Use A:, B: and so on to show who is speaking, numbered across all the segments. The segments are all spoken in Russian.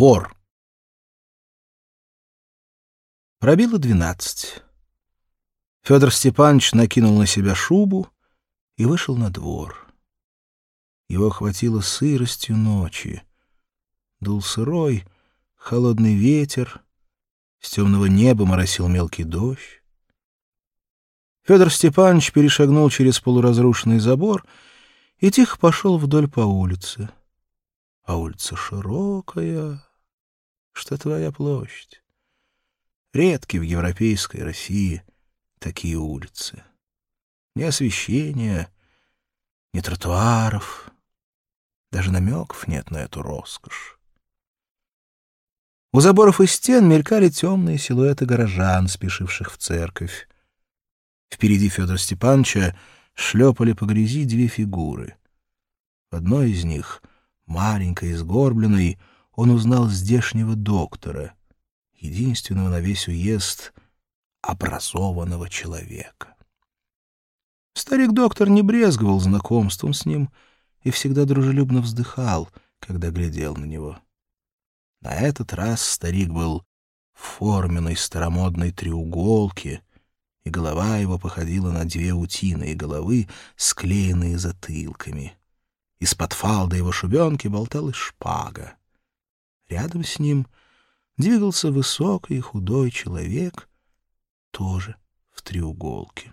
A: Двор. Пробило двенадцать. Федор Степанович накинул на себя шубу и вышел на двор. Его охватило сыростью ночи. Дул сырой, холодный ветер, с темного неба моросил мелкий дождь. Федор Степанович перешагнул через полуразрушенный забор и тихо пошел вдоль по улице. А улица широкая, что твоя площадь. Редки в европейской России такие улицы. Ни освещения, ни тротуаров, даже намеков нет на эту роскошь. У заборов и стен мелькали темные силуэты горожан, спешивших в церковь. Впереди Федора Степановича шлепали по грязи две фигуры. В одной из них, маленькой и сгорбленной, он узнал здешнего доктора, единственного на весь уезд образованного человека. Старик-доктор не брезговал знакомством с ним и всегда дружелюбно вздыхал, когда глядел на него. На этот раз старик был в форменной старомодной треуголке, и голова его походила на две утиные головы, склеенные затылками. Из-под фалда его шубенки болталась шпага. Рядом с ним двигался высокий худой человек, тоже в треуголке.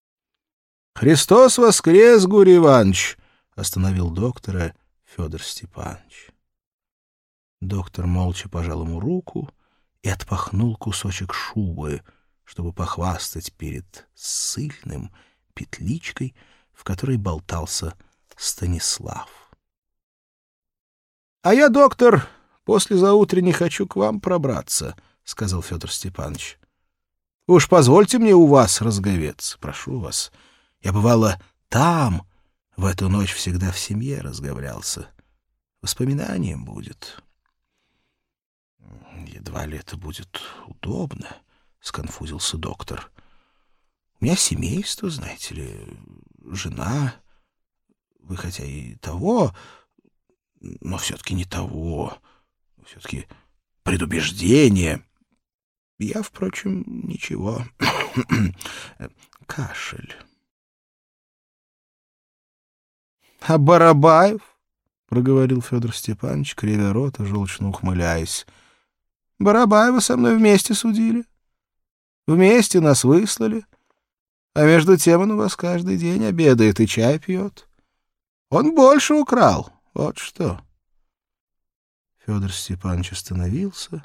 A: — Христос воскрес, Гурий Иванович! — остановил доктора Федор Степанович. Доктор молча пожал ему руку и отпахнул кусочек шубы, чтобы похвастать перед сыльным петличкой, в которой болтался Станислав. — А я, доктор, после заутренней хочу к вам пробраться, — сказал Федор Степанович. — Уж позвольте мне у вас разговеться, прошу вас. Я, бывало, там, в эту ночь всегда в семье разговлялся. Воспоминанием будет. Едва ли это будет удобно, — сконфузился доктор. У меня семейство, знаете ли, жена. Вы хотя и того, но все-таки не того. Все-таки предубеждение. Я, впрочем, ничего. Кашель. — А Барабаев? — проговорил Федор Степанович, кривя рот и желчно ухмыляясь. — Барабаева со мной вместе судили. Вместе нас выслали. А между тем он у вас каждый день обедает и чай пьет. Он больше украл. Вот что. Федор Степанович остановился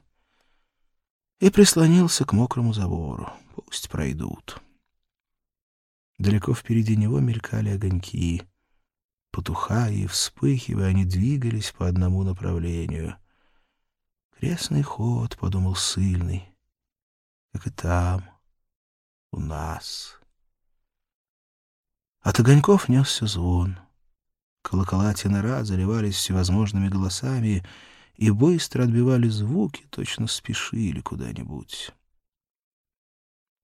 A: и прислонился к мокрому забору. Пусть пройдут. Далеко впереди него мелькали огоньки — Потухая и вспыхивая, они двигались по одному направлению. «Крестный ход», — подумал сильный, — «как и там, у нас». От огоньков несся звон. Колокола тенора заливались всевозможными голосами и быстро отбивали звуки, точно спешили куда-нибудь.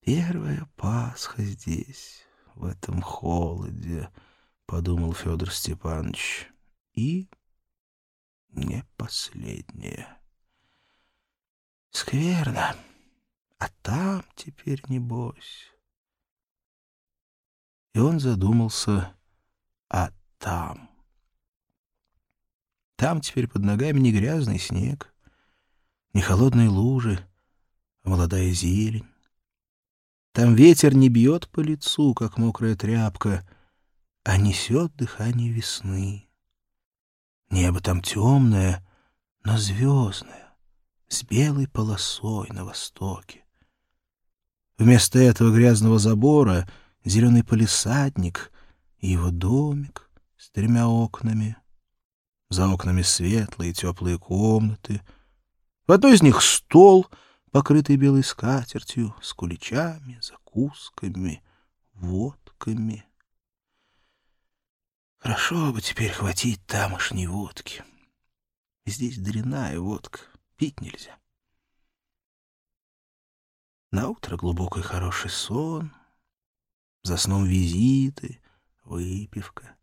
A: Первая Пасха здесь, в этом холоде, подумал Федор Степанович, и не последнее. Скверно, а там теперь небось. И он задумался, а там. Там теперь под ногами не грязный снег, не холодные лужи, а молодая зелень. Там ветер не бьет по лицу, как мокрая тряпка — а несет дыхание весны. Небо там темное, но звездное, с белой полосой на востоке. Вместо этого грязного забора зеленый полисадник и его домик с тремя окнами. За окнами светлые теплые комнаты. В одной из них стол, покрытый белой скатертью, с куличами, закусками, водками — Хорошо бы теперь хватить тамошней водки. Здесь дрянная водка, пить нельзя. На утро глубокий хороший сон, за сном визиты, выпивка.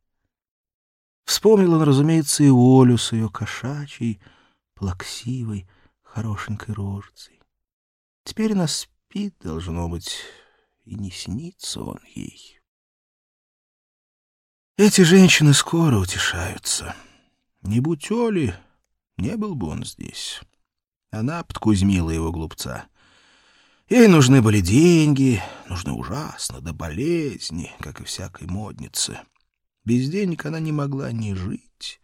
A: Вспомнил он, разумеется, и Олю с ее кошачьей, плаксивой, хорошенькой рожицей. Теперь она спит, должно быть, и не снится он ей. Эти женщины скоро утешаются. Не будь Оли, не был бы он здесь. Она подкузмила его глупца. Ей нужны были деньги, нужны ужасно, до болезни, как и всякой моднице. Без денег она не могла ни жить,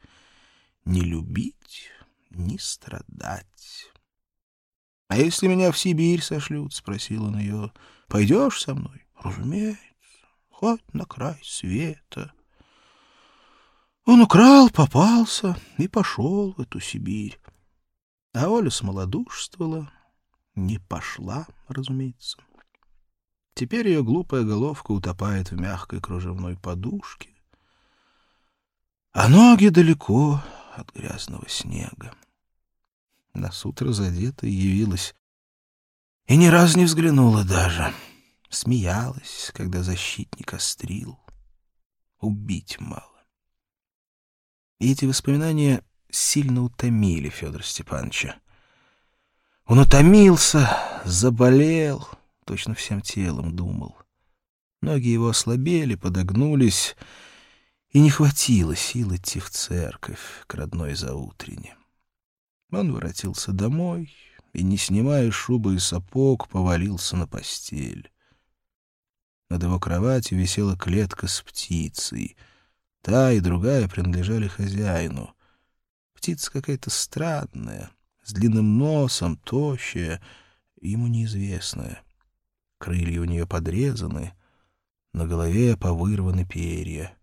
A: ни любить, ни страдать. — А если меня в Сибирь сошлют? — спросил он ее. — Пойдешь со мной? — Разумеется, хоть на край света. Он украл, попался и пошел в эту Сибирь. А Оля смолодушствовала, не пошла, разумеется. Теперь ее глупая головка утопает в мягкой кружевной подушке, а ноги далеко от грязного снега. На сутро задета явилась и ни разу не взглянула даже. Смеялась, когда защитник острил. Убить мало. И эти воспоминания сильно утомили Федора Степановича. Он утомился, заболел, точно всем телом думал. Ноги его ослабели, подогнулись, и не хватило сил идти в церковь к родной заутрене. Он воротился домой и, не снимая шубы и сапог, повалился на постель. Над его кроватью висела клетка с птицей. Та и другая принадлежали хозяину. Птица какая-то странная, с длинным носом, тощая, ему неизвестная. Крылья у нее подрезаны, на голове повырваны перья.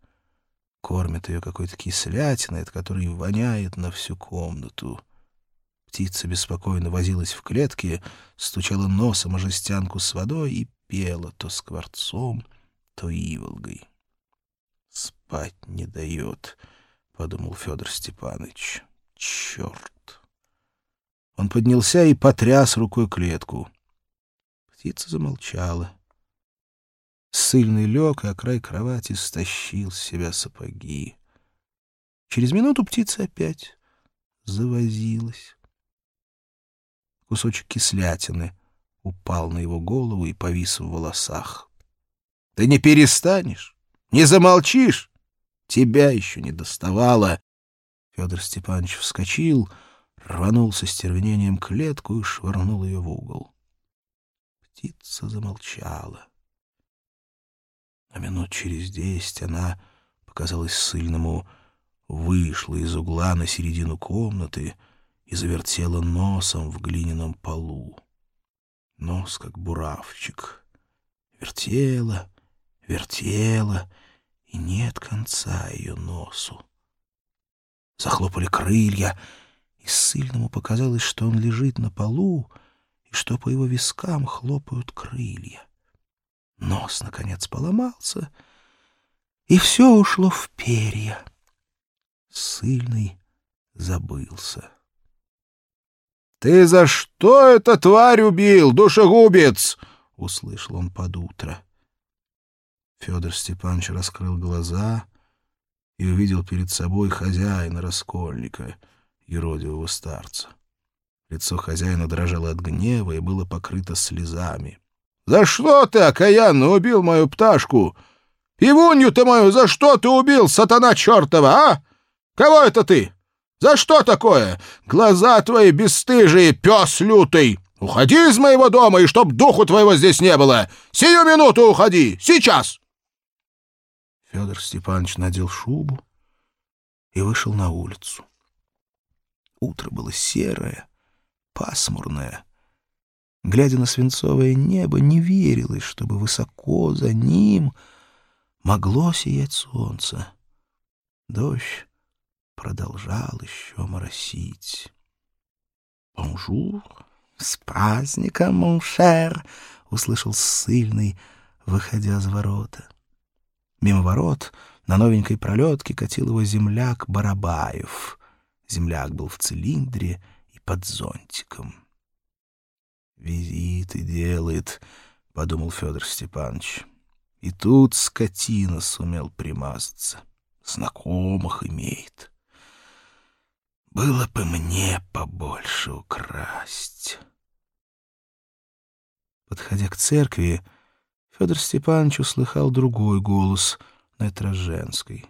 A: Кормят ее какой-то кислятиной, от которой воняет на всю комнату. Птица беспокойно возилась в клетке, стучала носом о жестянку с водой и пела то скворцом, то иволгой. «Спать не дает», — подумал Федор Степанович. Черт! Он поднялся и потряс рукой клетку. Птица замолчала. Сыльный лег, и о край кровати стащил с себя сапоги. Через минуту птица опять завозилась. Кусочек кислятины упал на его голову и повис в волосах. — Ты не перестанешь? Не замолчишь? Тебя еще не доставало. Федор Степанович вскочил, рванул со стервенением клетку и швырнул ее в угол. Птица замолчала. А минут через десять она, показалась сыльному, вышла из угла на середину комнаты и завертела носом в глиняном полу. Нос, как буравчик, вертела, вертела, и нет конца ее носу. Захлопали крылья, и сыльному показалось, что он лежит на полу, и что по его вискам хлопают крылья. Нос, наконец, поломался, и все ушло в перья. Сыльный забылся. — Ты за что это тварь убил, душегубец? — услышал он под утро. Федор Степанович раскрыл глаза и увидел перед собой хозяина раскольника, юродивого старца. Лицо хозяина дрожало от гнева и было покрыто слезами. — За что ты, окаянно, убил мою пташку? Пивунью ты мою за что ты убил, сатана чертова, а? Кого это ты? За что такое? Глаза твои бесстыжие, пес лютый! Уходи из моего дома, и чтоб духу твоего здесь не было! Сию минуту уходи! Сейчас!» Федор Степанович надел шубу и вышел на улицу. Утро было серое, пасмурное. Глядя на свинцовое небо, не верилось, чтобы высоко за ним могло сиять солнце. Дождь продолжал еще моросить. «Bonjour! С праздником, mon cher!» — услышал сильный, выходя за ворота. Мимо ворот на новенькой пролетке катил его земляк Барабаев. Земляк был в цилиндре и под зонтиком. «Визиты делает», — подумал Федор Степанович. И тут скотина сумел примазаться. Знакомых имеет. Было бы мне побольше украсть. Подходя к церкви, Федор Степанович услыхал другой голос, на этот раз женский.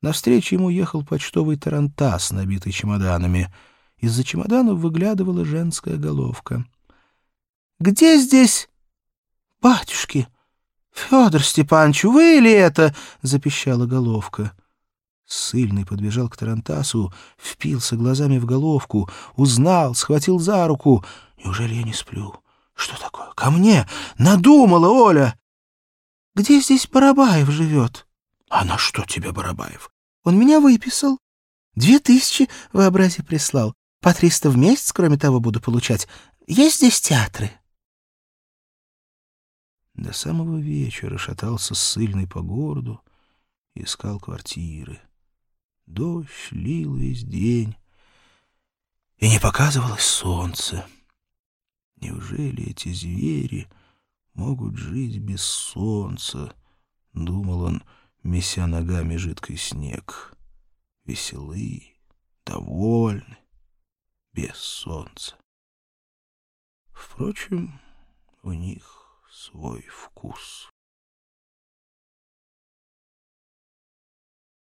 A: Навстречу ему ехал почтовый тарантас, набитый чемоданами. Из-за чемоданов выглядывала женская головка. — Где здесь батюшки? — Федор Степанович, вы ли это? — запищала головка. Сыльный подбежал к Тарантасу, впился глазами в головку, узнал, схватил за руку. «Неужели я не сплю? Что такое? Ко мне! Надумала Оля!» «Где здесь Барабаев живет?» «А на что тебе Барабаев?» «Он меня выписал. Две тысячи, вообрази, прислал. По триста в месяц, кроме того, буду получать. Есть здесь театры?» До самого вечера шатался ссыльный по городу, искал квартиры. Дождь лил весь день, и не показывалось солнце. Неужели эти звери могут жить без солнца? Думал он, меся ногами жидкий снег. Веселы, довольны, без солнца. Впрочем, у них свой вкус.